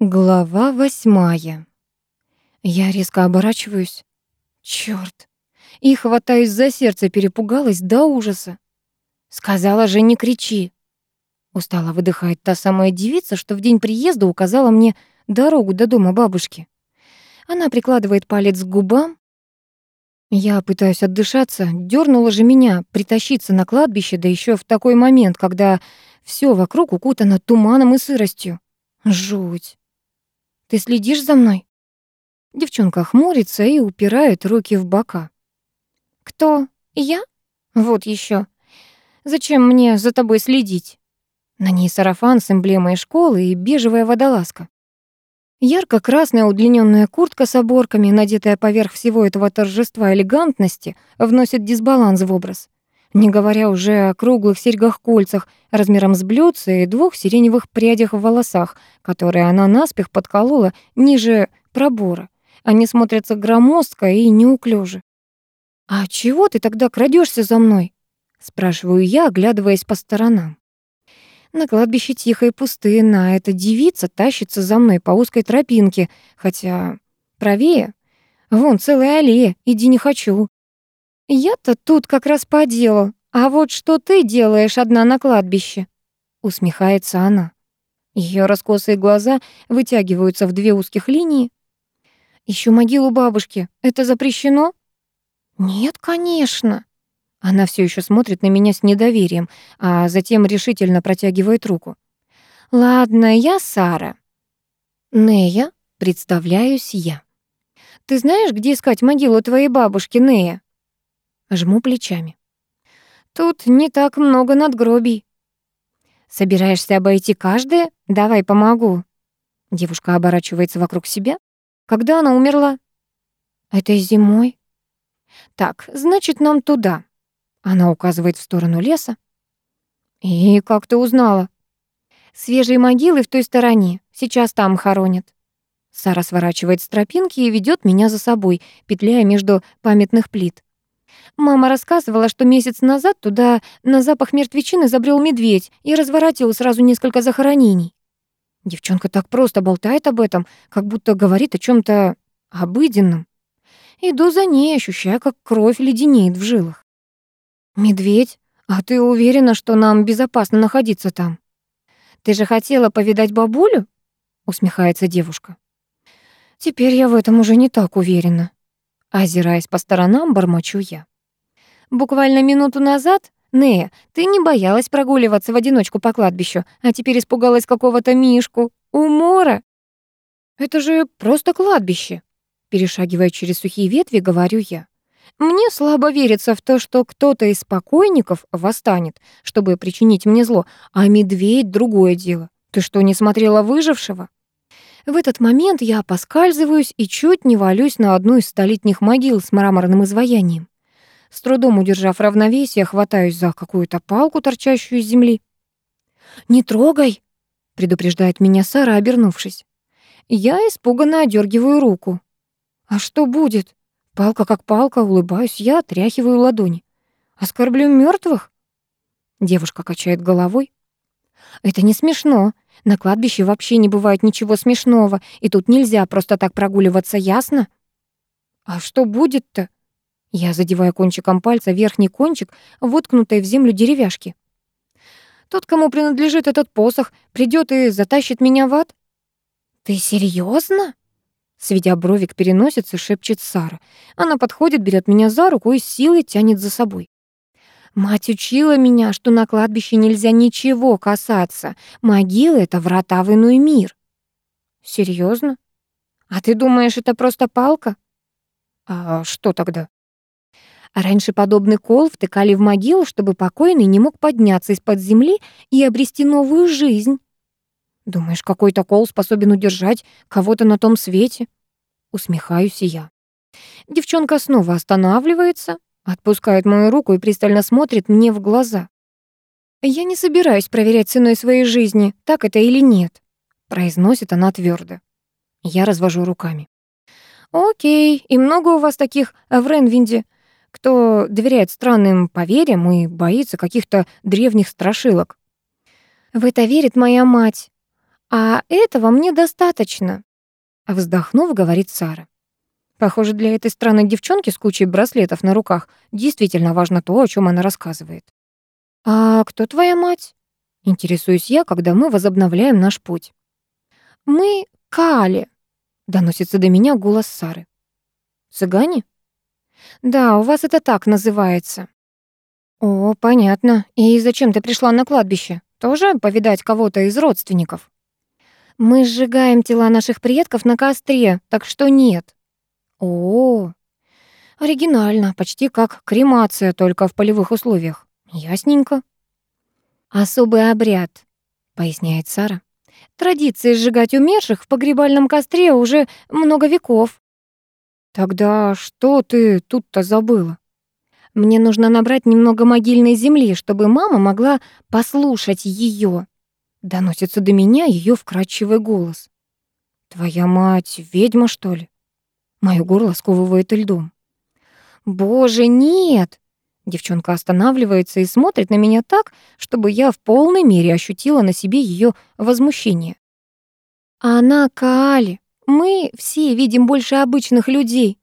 Глава восьмая. Я резко оборачиваюсь. Чёрт. И хватаюсь за сердце, перепугалась до ужаса. Сказала же, не кричи. Устало выдыхает та самая девица, что в день приезда указала мне дорогу до дома бабушки. Она прикладывает палец к губам. Я пытаюсь отдышаться, дёрнула же меня притащиться на кладбище, да ещё в такой момент, когда всё вокруг укутано туманом и сыростью. Жуть. Ты следишь за мной?» Девчонка хмурится и упирает руки в бока. «Кто? Я? Вот еще. Зачем мне за тобой следить?» На ней сарафан с эмблемой школы и бежевая водолазка. Ярко-красная удлиненная куртка с оборками, надетая поверх всего этого торжества элегантности, вносит дисбаланс в образ не говоря уже о круглых серьгах-кольцах размером с блюдце и двух сиреневых прядях в волосах, которые она наспех подколола ниже пробора. Они смотрятся громоздко и неуклюже. «А чего ты тогда крадешься за мной?» — спрашиваю я, оглядываясь по сторонам. На кладбище тихо и пустынно, а эта девица тащится за мной по узкой тропинке, хотя правее. Вон целая аллея, иди не хочу. «Я-то тут как раз по делу. А вот что ты делаешь одна на кладбище?» Усмехается она. Ее раскосые глаза вытягиваются в две узких линии. Ищу могилу бабушки. Это запрещено?» «Нет, конечно». Она все еще смотрит на меня с недоверием, а затем решительно протягивает руку. «Ладно, я Сара». «Нея, представляюсь я». «Ты знаешь, где искать могилу твоей бабушки, Нея?» Жму плечами. Тут не так много надгробий. Собираешься обойти каждое? Давай помогу. Девушка оборачивается вокруг себя. Когда она умерла? Этой зимой. Так, значит, нам туда. Она указывает в сторону леса. И как ты узнала? Свежие могилы в той стороне. Сейчас там хоронят. Сара сворачивает с тропинки и ведет меня за собой, петляя между памятных плит. Мама рассказывала, что месяц назад туда на запах мертвечины забрел медведь и разворотил сразу несколько захоронений. Девчонка так просто болтает об этом, как будто говорит о чем то обыденном. Иду за ней, ощущая, как кровь леденеет в жилах. «Медведь, а ты уверена, что нам безопасно находиться там?» «Ты же хотела повидать бабулю?» — усмехается девушка. «Теперь я в этом уже не так уверена». Озираясь по сторонам, бормочу я. Буквально минуту назад, Нея, ты не боялась прогуливаться в одиночку по кладбищу, а теперь испугалась какого-то мишку. Умора. Это же просто кладбище. Перешагивая через сухие ветви, говорю я. Мне слабо верится в то, что кто-то из покойников восстанет, чтобы причинить мне зло, а медведь — другое дело. Ты что, не смотрела «Выжившего»? В этот момент я поскальзываюсь и чуть не валюсь на одну из столетних могил с мраморным изваянием. С трудом удержав равновесие, хватаюсь за какую-то палку, торчащую из земли. «Не трогай!» — предупреждает меня Сара, обернувшись. Я испуганно одергиваю руку. «А что будет?» Палка как палка, улыбаюсь я, отряхиваю ладони. «Оскорблю мертвых? Девушка качает головой. «Это не смешно. На кладбище вообще не бывает ничего смешного, и тут нельзя просто так прогуливаться, ясно?» «А что будет-то?» Я задеваю кончиком пальца верхний кончик, воткнутой в землю деревяшки. Тот, кому принадлежит этот посох, придет и затащит меня в ад? Ты серьезно? Сведя бровик переносится, шепчет Сара. Она подходит, берет меня за руку и силой тянет за собой. Мать учила меня, что на кладбище нельзя ничего касаться. Могилы — это врата в иной мир. Серьезно? А ты думаешь, это просто палка? А что тогда? Раньше подобный кол втыкали в могилу, чтобы покойный не мог подняться из-под земли и обрести новую жизнь. Думаешь, какой-то кол способен удержать кого-то на том свете? Усмехаюсь я. Девчонка снова останавливается, отпускает мою руку и пристально смотрит мне в глаза. «Я не собираюсь проверять ценой своей жизни, так это или нет», произносит она твердо. Я развожу руками. «Окей, и много у вас таких в Ренвинде кто доверяет странным поверьям и боится каких-то древних страшилок. В это верит моя мать. А этого мне достаточно. Вздохнув, говорит Сара. Похоже, для этой странной девчонки с кучей браслетов на руках действительно важно то, о чем она рассказывает. «А кто твоя мать?» Интересуюсь я, когда мы возобновляем наш путь. «Мы Кали», — доносится до меня голос Сары. «Цыгане?» «Да, у вас это так называется». «О, понятно. И зачем ты пришла на кладбище? Тоже повидать кого-то из родственников?» «Мы сжигаем тела наших предков на костре, так что нет». «О, оригинально, почти как кремация, только в полевых условиях. Ясненько». «Особый обряд», — поясняет Сара. «Традиции сжигать умерших в погребальном костре уже много веков». «Тогда что ты тут-то забыла?» «Мне нужно набрать немного могильной земли, чтобы мама могла послушать ее. Доносится до меня ее вкрадчивый голос. «Твоя мать ведьма, что ли?» Моё горло сковывает льдом. «Боже, нет!» Девчонка останавливается и смотрит на меня так, чтобы я в полной мере ощутила на себе ее возмущение. «Она Каали, мы все видим больше обычных людей.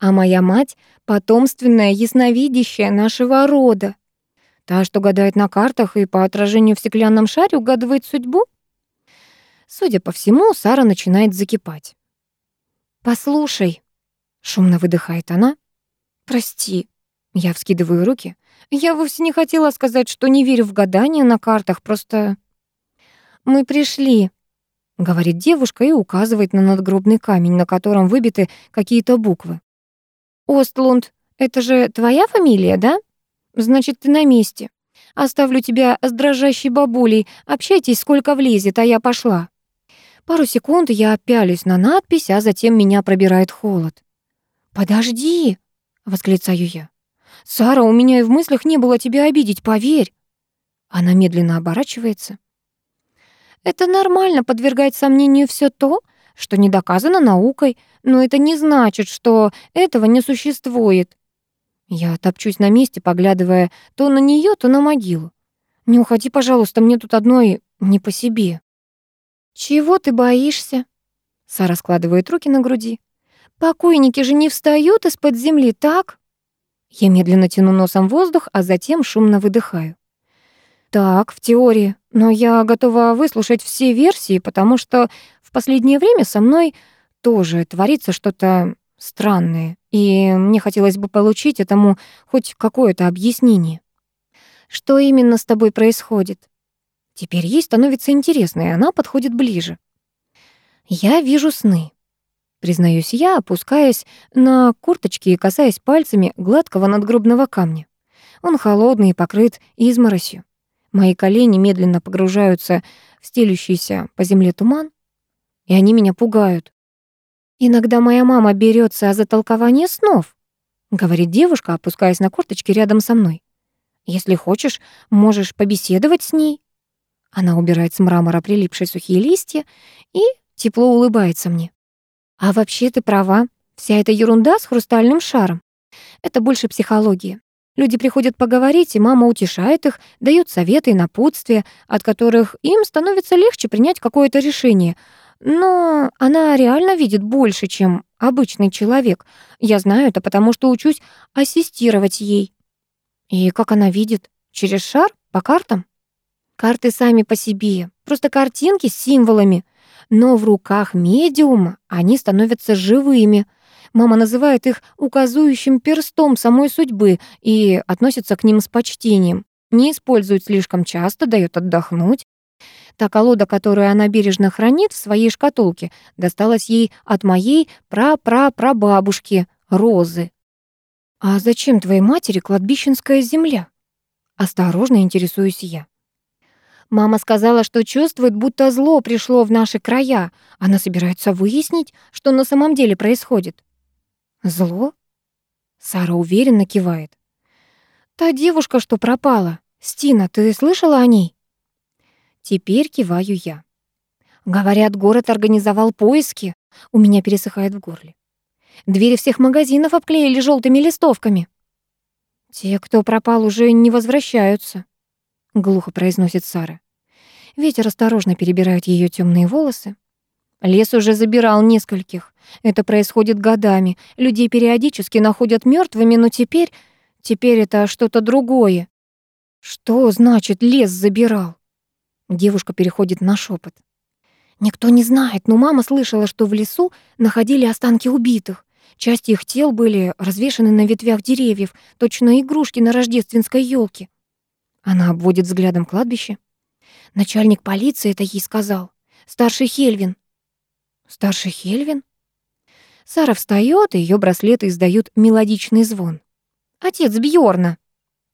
А моя мать — потомственная ясновидящая нашего рода. Та, что гадает на картах и по отражению в стеклянном шаре угадывает судьбу? Судя по всему, Сара начинает закипать. «Послушай», — шумно выдыхает она. «Прости». Я вскидываю руки. Я вовсе не хотела сказать, что не верю в гадания на картах, просто... «Мы пришли», говорит девушка и указывает на надгробный камень, на котором выбиты какие-то буквы. «Остлунд, это же твоя фамилия, да? Значит, ты на месте. Оставлю тебя с дрожащей бабулей, общайтесь, сколько влезет, а я пошла». Пару секунд я пялюсь на надпись, а затем меня пробирает холод. «Подожди!» — восклицаю я. «Сара, у меня и в мыслях не было тебя обидеть, поверь!» Она медленно оборачивается. Это нормально подвергать сомнению все то, что не доказано наукой, но это не значит, что этого не существует. Я топчусь на месте, поглядывая то на нее, то на могилу. Не уходи, пожалуйста, мне тут одной не по себе. Чего ты боишься? Сара складывает руки на груди. Покойники же не встают из-под земли, так? Я медленно тяну носом воздух, а затем шумно выдыхаю. Так, в теории. Но я готова выслушать все версии, потому что в последнее время со мной тоже творится что-то странное, и мне хотелось бы получить этому хоть какое-то объяснение. Что именно с тобой происходит? Теперь ей становится интересно, и она подходит ближе. Я вижу сны. Признаюсь я, опускаясь на курточки и касаясь пальцами гладкого надгробного камня. Он холодный и покрыт изморосью. Мои колени медленно погружаются в стелющийся по земле туман, и они меня пугают. «Иногда моя мама берется за толкование снов», — говорит девушка, опускаясь на корточки рядом со мной. «Если хочешь, можешь побеседовать с ней». Она убирает с мрамора прилипшие сухие листья и тепло улыбается мне. «А вообще ты права, вся эта ерунда с хрустальным шаром. Это больше психология. Люди приходят поговорить, и мама утешает их, дает советы и напутствия, от которых им становится легче принять какое-то решение. Но она реально видит больше, чем обычный человек. Я знаю это, потому что учусь ассистировать ей. И как она видит? Через шар? По картам? Карты сами по себе, просто картинки с символами. Но в руках медиума они становятся живыми — Мама называет их указующим перстом самой судьбы и относится к ним с почтением. Не использует слишком часто, дает отдохнуть. Та колода, которую она бережно хранит в своей шкатулке, досталась ей от моей пра-пра-прабабушки Розы. «А зачем твоей матери кладбищенская земля?» Осторожно интересуюсь я. Мама сказала, что чувствует, будто зло пришло в наши края. Она собирается выяснить, что на самом деле происходит. Зло? Сара уверенно кивает. Та девушка, что пропала. Стина, ты слышала о ней? Теперь киваю я. Говорят, город организовал поиски. У меня пересыхает в горле. Двери всех магазинов обклеили желтыми листовками. Те, кто пропал, уже не возвращаются, глухо произносит Сара. Ветер осторожно перебирает ее темные волосы. Лес уже забирал нескольких. Это происходит годами. Людей периодически находят мертвыми, но теперь... Теперь это что-то другое. Что значит лес забирал? Девушка переходит на шепот. Никто не знает, но мама слышала, что в лесу находили останки убитых. Части их тел были развешаны на ветвях деревьев, точно игрушки на рождественской елке. Она обводит взглядом кладбище. Начальник полиции это ей сказал. Старший Хельвин. Старший Хельвин? Сара встает, и ее браслеты издают мелодичный звон. Отец Бьорна.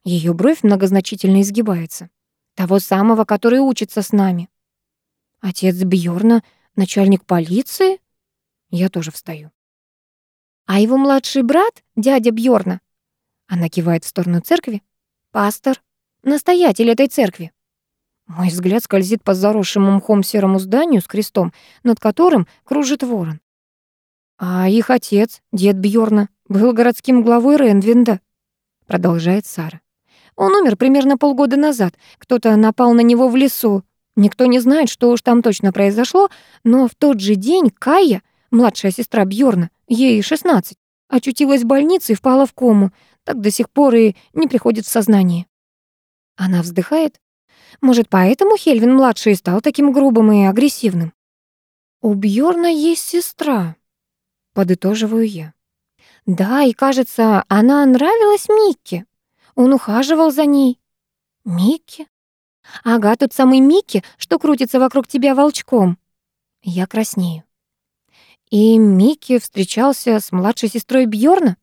Ее бровь многозначительно изгибается. Того самого, который учится с нами. Отец Бьорна, начальник полиции? Я тоже встаю. А его младший брат, дядя Бьорна, она кивает в сторону церкви, пастор, настоятель этой церкви. Мой взгляд скользит по заросшему мхом серому зданию с крестом, над которым кружит ворон. А их отец, дед Бьорна, был городским главой Ренвинда, продолжает Сара. Он умер примерно полгода назад. Кто-то напал на него в лесу. Никто не знает, что уж там точно произошло, но в тот же день Кая, младшая сестра Бьорна, ей 16, очутилась в больнице и впала в кому. Так до сих пор и не приходит в сознание. Она вздыхает. Может, поэтому Хельвин-младший стал таким грубым и агрессивным? У Бьорна есть сестра, подытоживаю я. Да, и кажется, она нравилась Микке. Он ухаживал за ней. Микки? Ага, тот самый Микки, что крутится вокруг тебя волчком. Я краснею. И Микки встречался с младшей сестрой Бьорна?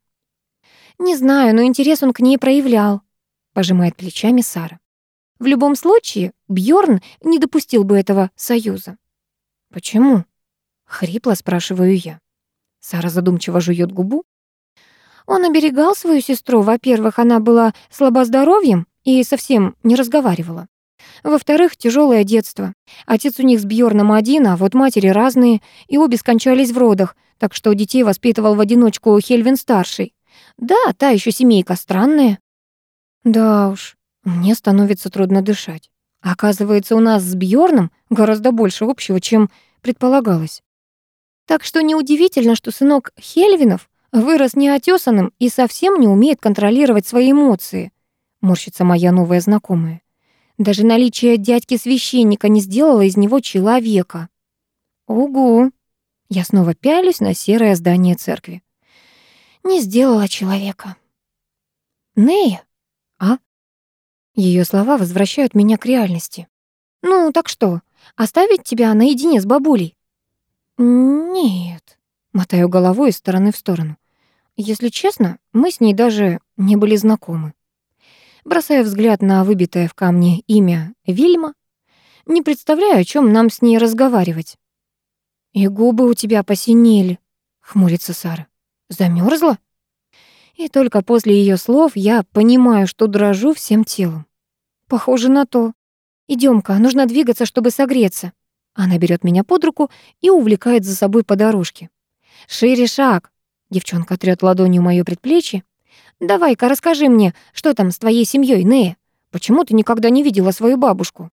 Не знаю, но интерес он к ней проявлял, пожимает плечами Сара. В любом случае, Бьорн не допустил бы этого союза. Почему? Хрипло спрашиваю я. Сара задумчиво жует губу, он оберегал свою сестру. Во-первых, она была слабоздоровьем и совсем не разговаривала. Во-вторых, тяжелое детство. Отец у них с Бьорном один, а вот матери разные, и обе скончались в родах, так что детей воспитывал в одиночку Хельвин-старший. Да, та еще семейка странная. Да уж, мне становится трудно дышать. Оказывается, у нас с Бьорном гораздо больше общего, чем предполагалось. Так что неудивительно, что сынок Хельвинов Вырос неотесанным и совсем не умеет контролировать свои эмоции. Морщится моя новая знакомая. Даже наличие дядьки-священника не сделало из него человека. Угу. Я снова пялюсь на серое здание церкви. Не сделала человека. Нея? А? Ее слова возвращают меня к реальности. Ну, так что, оставить тебя наедине с бабулей? Нет. Мотаю головой из стороны в сторону. Если честно, мы с ней даже не были знакомы. Бросая взгляд на выбитое в камне имя Вильма, не представляю, о чем нам с ней разговаривать. «И губы у тебя посинели», — хмурится Сара. Замерзла? И только после ее слов я понимаю, что дрожу всем телом. Похоже на то. Идем-ка, нужно двигаться, чтобы согреться. Она берет меня под руку и увлекает за собой по дорожке. Шире шаг, Девчонка трёт ладонью моё предплечье. «Давай-ка расскажи мне, что там с твоей семьей, Нея? Почему ты никогда не видела свою бабушку?»